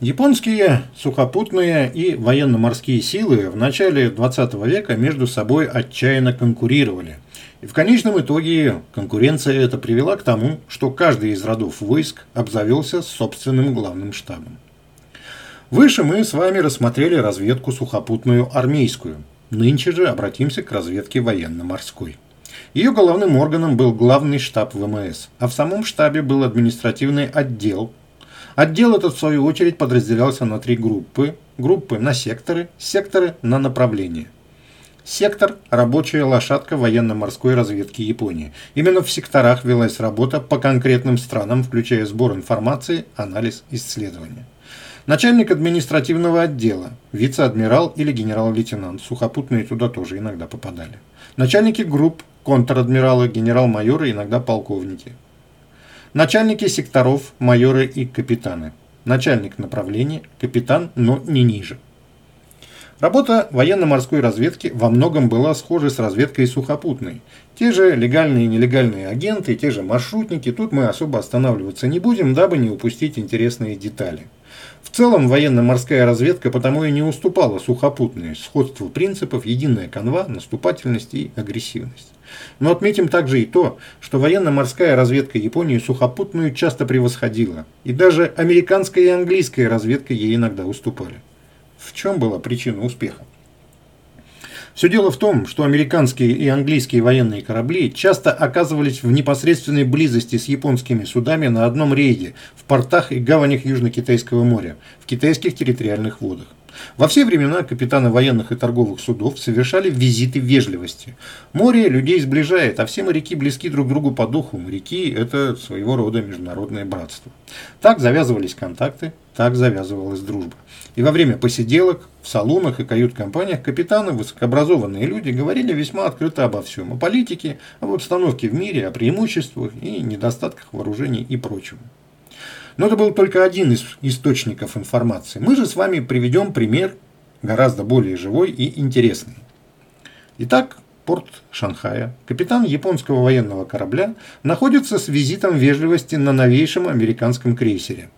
Японские сухопутные и военно-морские силы в начале 20 века между собой отчаянно конкурировали. И в конечном итоге конкуренция эта привела к тому, что каждый из родов войск обзавелся собственным главным штабом. Выше мы с вами рассмотрели разведку сухопутную армейскую. Нынче же обратимся к разведке военно-морской. Ее главным органом был главный штаб ВМС, а в самом штабе был административный отдел, Отдел этот, в свою очередь, подразделялся на три группы. Группы на секторы, секторы на направления. Сектор – рабочая лошадка военно-морской разведки Японии. Именно в секторах велась работа по конкретным странам, включая сбор информации, анализ, исследования. Начальник административного отдела, вице-адмирал или генерал-лейтенант, сухопутные туда тоже иногда попадали. Начальники групп, контр-адмиралы, генерал-майоры, иногда полковники. Начальники секторов, майоры и капитаны. Начальник направления, капитан, но не ниже. Работа военно-морской разведки во многом была схожа с разведкой сухопутной. Те же легальные и нелегальные агенты, те же маршрутники, тут мы особо останавливаться не будем, дабы не упустить интересные детали. В целом военно-морская разведка потому и не уступала сухопутной, сходству принципов, единая канва, наступательность и агрессивность. Но отметим также и то, что военно-морская разведка Японии сухопутную часто превосходила, и даже американская и английская разведка ей иногда уступали. В чем была причина успеха? Все дело в том, что американские и английские военные корабли часто оказывались в непосредственной близости с японскими судами на одном рейде в портах и гаванях Южно-Китайского моря, в китайских территориальных водах. Во все времена капитаны военных и торговых судов совершали визиты вежливости. Море людей сближает, а все моряки близки друг другу по духу. Моряки – это своего рода международное братство. Так завязывались контакты, так завязывалась дружба. И во время посиделок, в салонах и кают-компаниях капитаны, высокообразованные люди, говорили весьма открыто обо всем. О политике, об обстановке в мире, о преимуществах и недостатках вооружений и прочем. Но это был только один из источников информации. Мы же с вами приведем пример гораздо более живой и интересный. Итак, порт Шанхая, капитан японского военного корабля, находится с визитом вежливости на новейшем американском крейсере.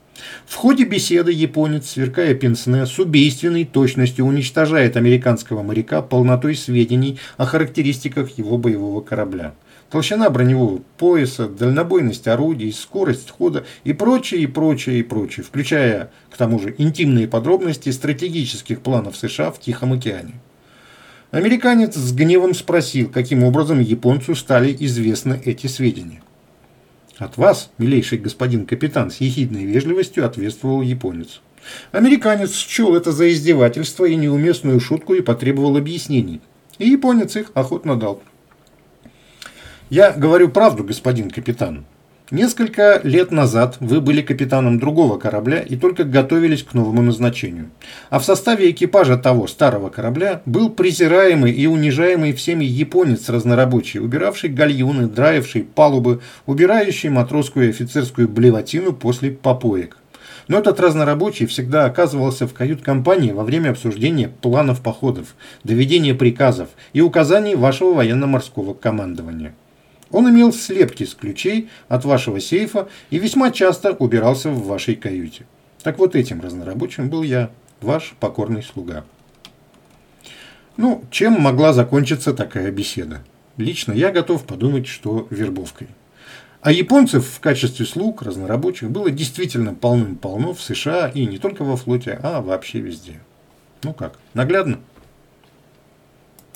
В ходе беседы японец, сверкая пенсне, с убийственной точностью уничтожает американского моряка полнотой сведений о характеристиках его боевого корабля толщина броневого пояса, дальнобойность орудий, скорость хода и прочее, и прочее, и прочее, включая, к тому же, интимные подробности стратегических планов США в Тихом океане. Американец с гневом спросил, каким образом японцу стали известны эти сведения. «От вас, милейший господин капитан, с ехидной вежливостью ответствовал японец. Американец счел это за издевательство и неуместную шутку и потребовал объяснений. И японец их охотно дал. Я говорю правду, господин капитан. Несколько лет назад вы были капитаном другого корабля и только готовились к новому назначению. А в составе экипажа того старого корабля был презираемый и унижаемый всеми японец разнорабочий, убиравший гальюны, драивший палубы, убирающий матросскую и офицерскую блевотину после попоек. Но этот разнорабочий всегда оказывался в кают-компании во время обсуждения планов походов, доведения приказов и указаний вашего военно-морского командования. Он имел слепки с ключей от вашего сейфа и весьма часто убирался в вашей каюте. Так вот этим разнорабочим был я, ваш покорный слуга. Ну, чем могла закончиться такая беседа? Лично я готов подумать, что вербовкой. А японцев в качестве слуг разнорабочих было действительно полным-полно в США и не только во флоте, а вообще везде. Ну как, наглядно?